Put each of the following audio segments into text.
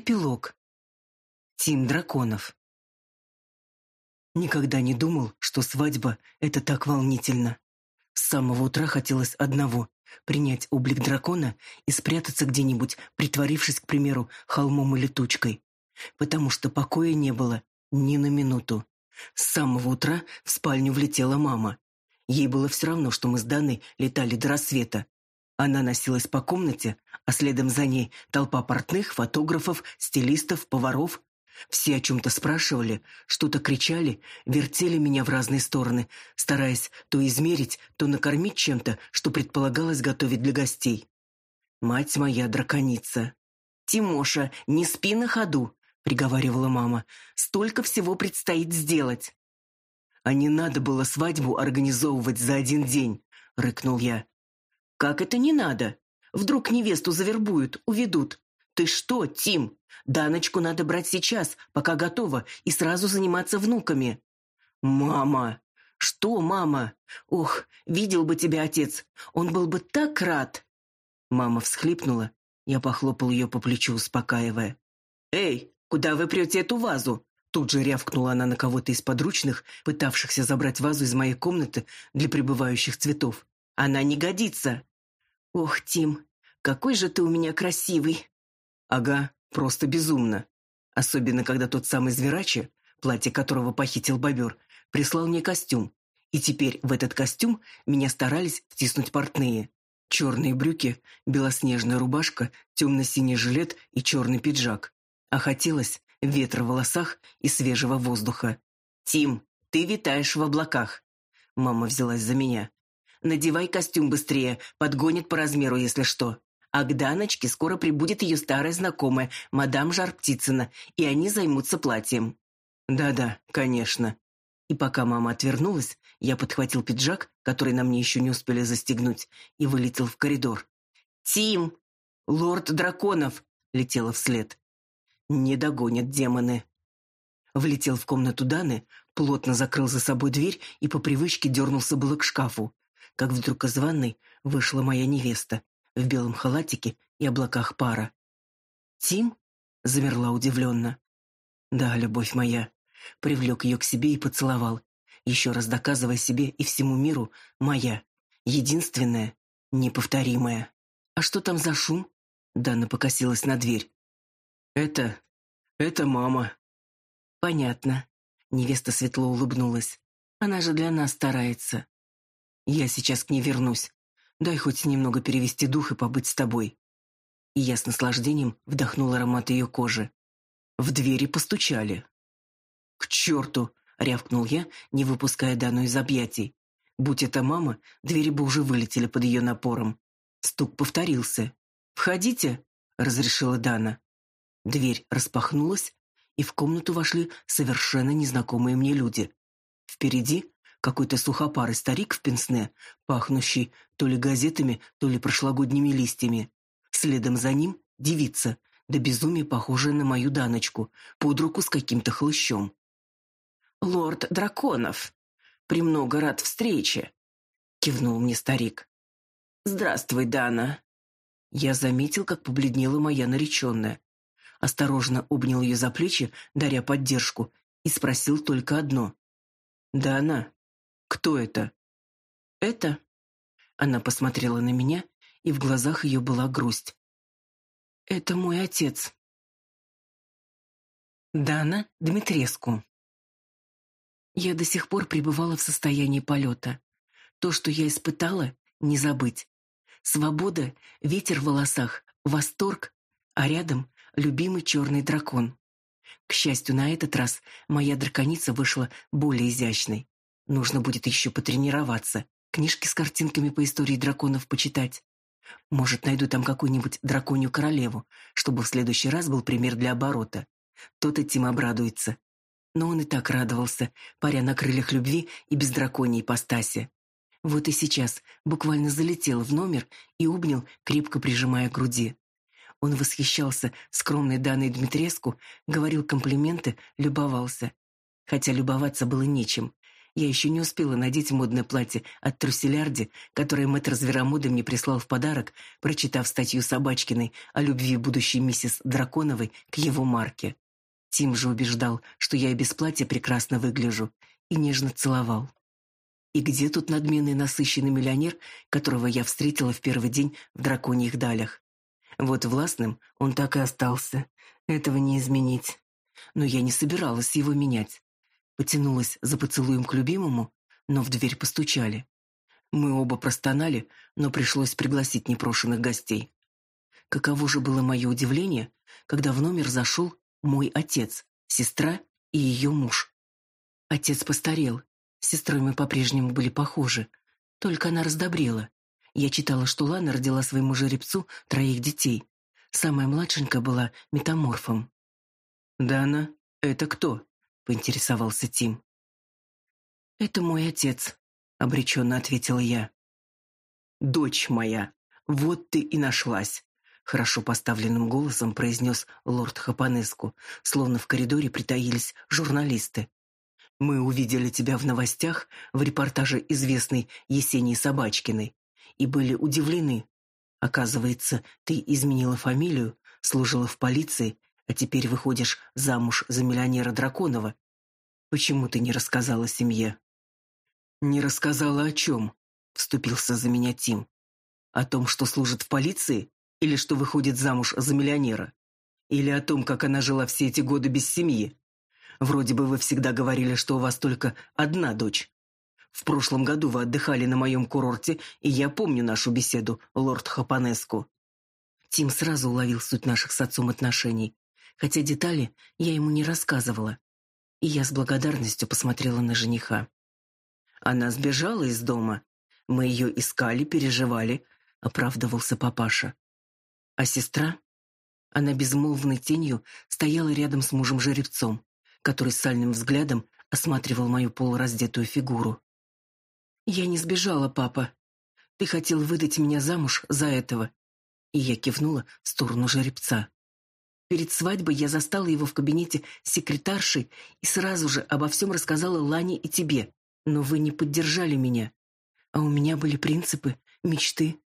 Эпилог. Тим Драконов. Никогда не думал, что свадьба — это так волнительно. С самого утра хотелось одного — принять облик дракона и спрятаться где-нибудь, притворившись, к примеру, холмом или тучкой. Потому что покоя не было ни на минуту. С самого утра в спальню влетела мама. Ей было все равно, что мы с Даной летали до рассвета. Она носилась по комнате, а следом за ней толпа портных, фотографов, стилистов, поваров. Все о чем-то спрашивали, что-то кричали, вертели меня в разные стороны, стараясь то измерить, то накормить чем-то, что предполагалось готовить для гостей. Мать моя драконица. «Тимоша, не спи на ходу», — приговаривала мама. «Столько всего предстоит сделать». «А не надо было свадьбу организовывать за один день», — рыкнул я. «Как это не надо? Вдруг невесту завербуют, уведут. Ты что, Тим? Даночку надо брать сейчас, пока готова, и сразу заниматься внуками». «Мама!» «Что, мама? Ох, видел бы тебя отец, он был бы так рад!» Мама всхлипнула, я похлопал ее по плечу, успокаивая. «Эй, куда вы прете эту вазу?» Тут же рявкнула она на кого-то из подручных, пытавшихся забрать вазу из моей комнаты для прибывающих цветов. «Она не годится!» «Ох, Тим, какой же ты у меня красивый!» «Ага, просто безумно. Особенно, когда тот самый зверачи, платье которого похитил бобер, прислал мне костюм. И теперь в этот костюм меня старались втиснуть портные. Черные брюки, белоснежная рубашка, темно-синий жилет и черный пиджак. А хотелось ветра в волосах и свежего воздуха. «Тим, ты витаешь в облаках!» Мама взялась за меня. Надевай костюм быстрее, подгонит по размеру, если что. А к Даночке скоро прибудет ее старая знакомая, мадам Жар-Птицына, и они займутся платьем». «Да-да, конечно». И пока мама отвернулась, я подхватил пиджак, который на мне еще не успели застегнуть, и вылетел в коридор. «Тим! Лорд Драконов!» — летела вслед. «Не догонят демоны». Влетел в комнату Даны, плотно закрыл за собой дверь и по привычке дернулся было к шкафу как вдруг из ванной вышла моя невеста в белом халатике и облаках пара. «Тим?» — замерла удивленно. «Да, любовь моя». Привлек ее к себе и поцеловал, еще раз доказывая себе и всему миру «моя, единственная, неповторимая». «А что там за шум?» Дана покосилась на дверь. «Это... это мама». «Понятно». Невеста светло улыбнулась. «Она же для нас старается». Я сейчас к ней вернусь. Дай хоть немного перевести дух и побыть с тобой. И я с наслаждением вдохнул аромат ее кожи. В двери постучали. К черту! рявкнул я, не выпуская Дану из объятий. Будь это мама, двери бы уже вылетели под ее напором. Стук повторился. «Входите», — разрешила Дана. Дверь распахнулась, и в комнату вошли совершенно незнакомые мне люди. Впереди какой-то сухопарый старик в пенсне, пахнущий то ли газетами, то ли прошлогодними листьями. Следом за ним девица, да безумие похожая на мою Даночку, под руку с каким-то хлыщом. «Лорд Драконов, премного рад встрече», — кивнул мне старик. «Здравствуй, Дана». Я заметил, как побледнела моя нареченная. Осторожно обнял ее за плечи, даря поддержку, и спросил только одно. «Дана, кто это? Это? Она посмотрела на меня, и в глазах ее была грусть. Это мой отец. Дана Дмитреску. Я до сих пор пребывала в состоянии полета. То, что я испытала, не забыть. Свобода, ветер в волосах, восторг, а рядом любимый черный дракон. К счастью, на этот раз моя драконица вышла более изящной. Нужно будет еще потренироваться, книжки с картинками по истории драконов почитать. Может, найду там какую-нибудь драконью королеву, чтобы в следующий раз был пример для оборота. Тот и Тим обрадуется. Но он и так радовался, паря на крыльях любви и без драконьей ипостаси. Вот и сейчас буквально залетел в номер и обнял, крепко прижимая к груди. Он восхищался скромной Даной Дмитреску, говорил комплименты, любовался. Хотя любоваться было нечем. Я еще не успела надеть модное платье от Трусселярди, которое мэтр Зверомоды мне прислал в подарок, прочитав статью Собачкиной о любви будущей миссис Драконовой к его марке. Тим же убеждал, что я и без платья прекрасно выгляжу, и нежно целовал. И где тут надменный насыщенный миллионер, которого я встретила в первый день в драконьих далях? Вот властным он так и остался. Этого не изменить. Но я не собиралась его менять. Потянулась за поцелуем к любимому, но в дверь постучали. Мы оба простонали, но пришлось пригласить непрошенных гостей. Каково же было мое удивление, когда в номер зашел мой отец, сестра и ее муж. Отец постарел, с сестрой мы по-прежнему были похожи, только она раздобрела. Я читала, что Лана родила своему жеребцу троих детей. Самая младшенькая была метаморфом. «Дана, это кто?» — поинтересовался Тим. «Это мой отец», — обреченно ответила я. «Дочь моя, вот ты и нашлась», — хорошо поставленным голосом произнес лорд Хапанеску, словно в коридоре притаились журналисты. Мы увидели тебя в новостях в репортаже известной Есении Собачкиной и были удивлены. Оказывается, ты изменила фамилию, служила в полиции, а теперь выходишь замуж за миллионера Драконова. Почему ты не рассказала семье? Не рассказала о чем? Вступился за меня Тим. О том, что служит в полиции или что выходит замуж за миллионера? Или о том, как она жила все эти годы без семьи? Вроде бы вы всегда говорили, что у вас только одна дочь. В прошлом году вы отдыхали на моем курорте, и я помню нашу беседу, лорд Хапанеску. Тим сразу уловил суть наших с отцом отношений, хотя детали я ему не рассказывала. И я с благодарностью посмотрела на жениха. Она сбежала из дома. Мы ее искали, переживали, оправдывался папаша. А сестра? Она безмолвной тенью стояла рядом с мужем-жеребцом который сальным взглядом осматривал мою полураздетую фигуру. «Я не сбежала, папа. Ты хотел выдать меня замуж за этого». И я кивнула в сторону жеребца. Перед свадьбой я застала его в кабинете с секретаршей и сразу же обо всем рассказала Лане и тебе. Но вы не поддержали меня. А у меня были принципы, мечты.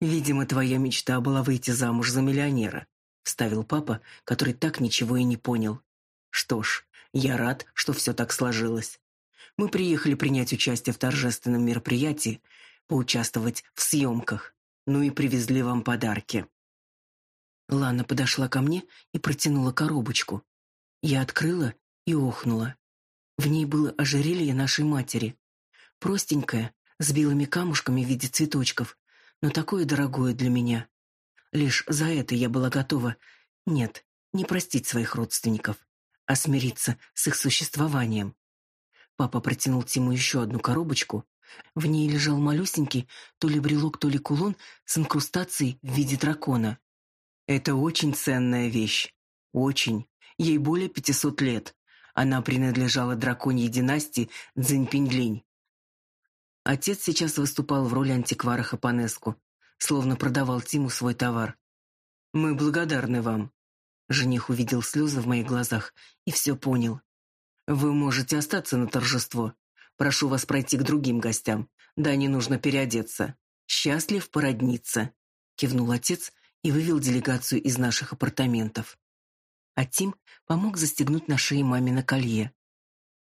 Видимо, твоя мечта была выйти замуж за миллионера, вставил папа, который так ничего и не понял. Что ж, я рад, что все так сложилось. Мы приехали принять участие в торжественном мероприятии, поучаствовать в съемках. Ну и привезли вам подарки. Лана подошла ко мне и протянула коробочку. Я открыла и охнула. В ней было ожерелье нашей матери. Простенькое, с белыми камушками в виде цветочков, но такое дорогое для меня. Лишь за это я была готова, нет, не простить своих родственников а смириться с их существованием. Папа протянул Тиму еще одну коробочку. В ней лежал малюсенький то ли брелок, то ли кулон с инкрустацией в виде дракона. Это очень ценная вещь. Очень. Ей более пятисот лет. Она принадлежала драконьей династии Цзиньпинь-Линь. Отец сейчас выступал в роли антиквара Хапанеску, словно продавал Тиму свой товар. «Мы благодарны вам. Жених увидел слезы в моих глазах и все понял. «Вы можете остаться на торжество. Прошу вас пройти к другим гостям. Да, не нужно переодеться. Счастлив породниться», — кивнул отец и вывел делегацию из наших апартаментов. А Тим помог застегнуть на шее мамино колье.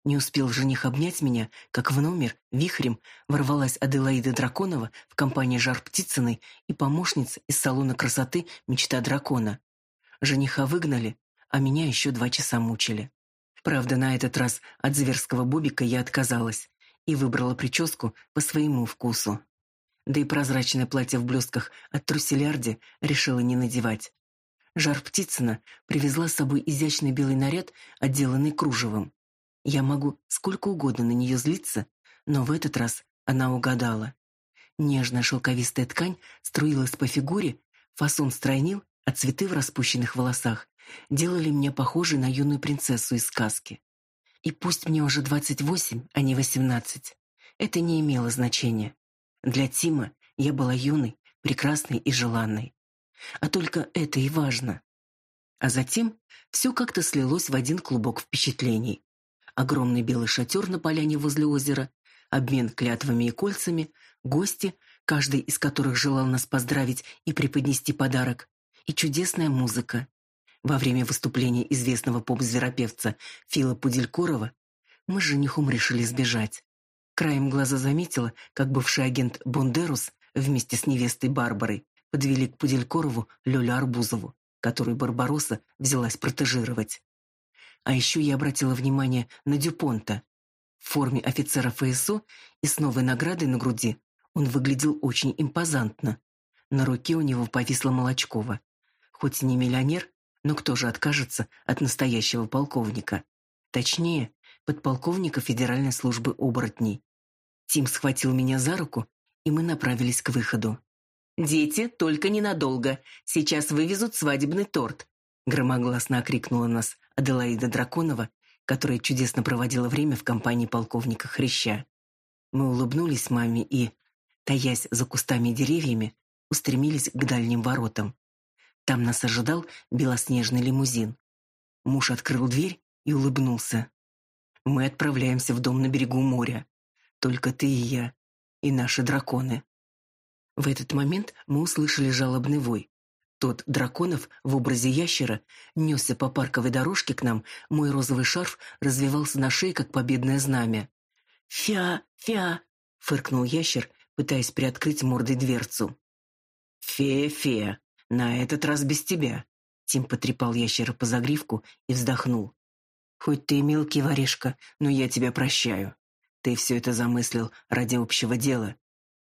Не успел жених обнять меня, как в номер вихрем ворвалась Аделаида Драконова в компании Жар Птицыной и помощница из салона красоты «Мечта дракона». Жениха выгнали, а меня еще два часа мучили. Правда, на этот раз от зверского бобика я отказалась и выбрала прическу по своему вкусу. Да и прозрачное платье в блестках от Трусселярди решила не надевать. Жар Птицына привезла с собой изящный белый наряд, отделанный кружевом. Я могу сколько угодно на нее злиться, но в этот раз она угадала. Нежная шелковистая ткань струилась по фигуре, фасон стройнил а цветы в распущенных волосах делали меня похожей на юную принцессу из сказки. И пусть мне уже двадцать восемь, а не восемнадцать, это не имело значения. Для Тима я была юной, прекрасной и желанной. А только это и важно. А затем все как-то слилось в один клубок впечатлений. огромный белый шатер на поляне возле озера, обмен клятвами и кольцами, гости, каждый из которых желал нас поздравить и преподнести подарок, и чудесная музыка. Во время выступления известного поп-зверопевца Фила Пуделькорова мы с женихом решили сбежать. Краем глаза заметила, как бывший агент Бондерус вместе с невестой Барбарой подвели к Пуделькорову Лёлю Арбузову, которую Барбаросса взялась протежировать. А еще я обратила внимание на Дюпонта. В форме офицера ФСО и с новой наградой на груди он выглядел очень импозантно. На руке у него повисла Молочкова. Хоть и не миллионер, но кто же откажется от настоящего полковника? Точнее, подполковника Федеральной службы оборотней. Тим схватил меня за руку, и мы направились к выходу. «Дети, только ненадолго. Сейчас вывезут свадебный торт», — громогласно окрикнула нас Аделаида Драконова, которая чудесно проводила время в компании полковника Хряща. Мы улыбнулись маме и, таясь за кустами и деревьями, устремились к дальним воротам. Там нас ожидал белоснежный лимузин. Муж открыл дверь и улыбнулся. Мы отправляемся в дом на берегу моря. Только ты и я, и наши драконы. В этот момент мы услышали жалобный вой. Тот драконов в образе ящера несся по парковой дорожке к нам, мой розовый шарф развивался на шее, как победное знамя. «Фя! Фя!» — фыркнул ящер, пытаясь приоткрыть мордой дверцу. «Фея-фея, на этот раз без тебя!» Тим потрепал ящера по загривку и вздохнул. Хоть ты и мелкий воришка, но я тебя прощаю. Ты все это замыслил ради общего дела.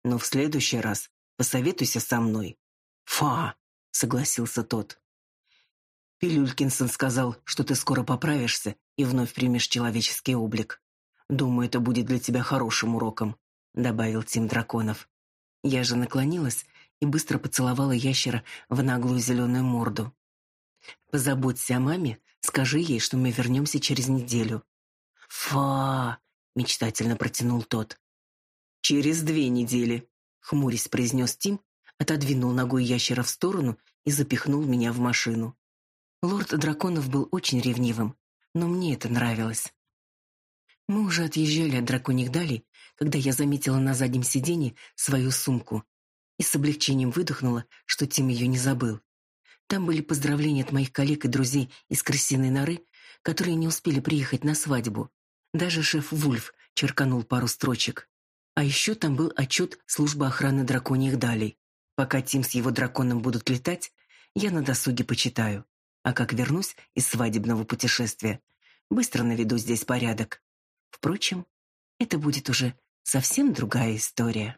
Но в следующий раз посоветуйся со мной. Фа, согласился тот. Пилюлькинсон сказал, что ты скоро поправишься и вновь примешь человеческий облик. Думаю, это будет для тебя хорошим уроком, добавил Тим Драконов. Я же наклонилась и быстро поцеловала ящера в наглую зеленую морду. Позаботься о маме, скажи ей, что мы вернемся через неделю. Фа, мечтательно протянул тот. Через две недели, хмурясь произнес Тим, отодвинул ногой ящера в сторону и запихнул меня в машину. Лорд Драконов был очень ревнивым, но мне это нравилось. Мы уже отъезжали от драконьих далей, когда я заметила на заднем сиденье свою сумку и с облегчением выдохнула, что Тим ее не забыл. Там были поздравления от моих коллег и друзей из крысиной норы, которые не успели приехать на свадьбу. Даже шеф Вульф черканул пару строчек. А еще там был отчет службы охраны драконьих далей. Пока Тим с его драконом будут летать, я на досуге почитаю. А как вернусь из свадебного путешествия, быстро наведу здесь порядок. Впрочем, это будет уже совсем другая история.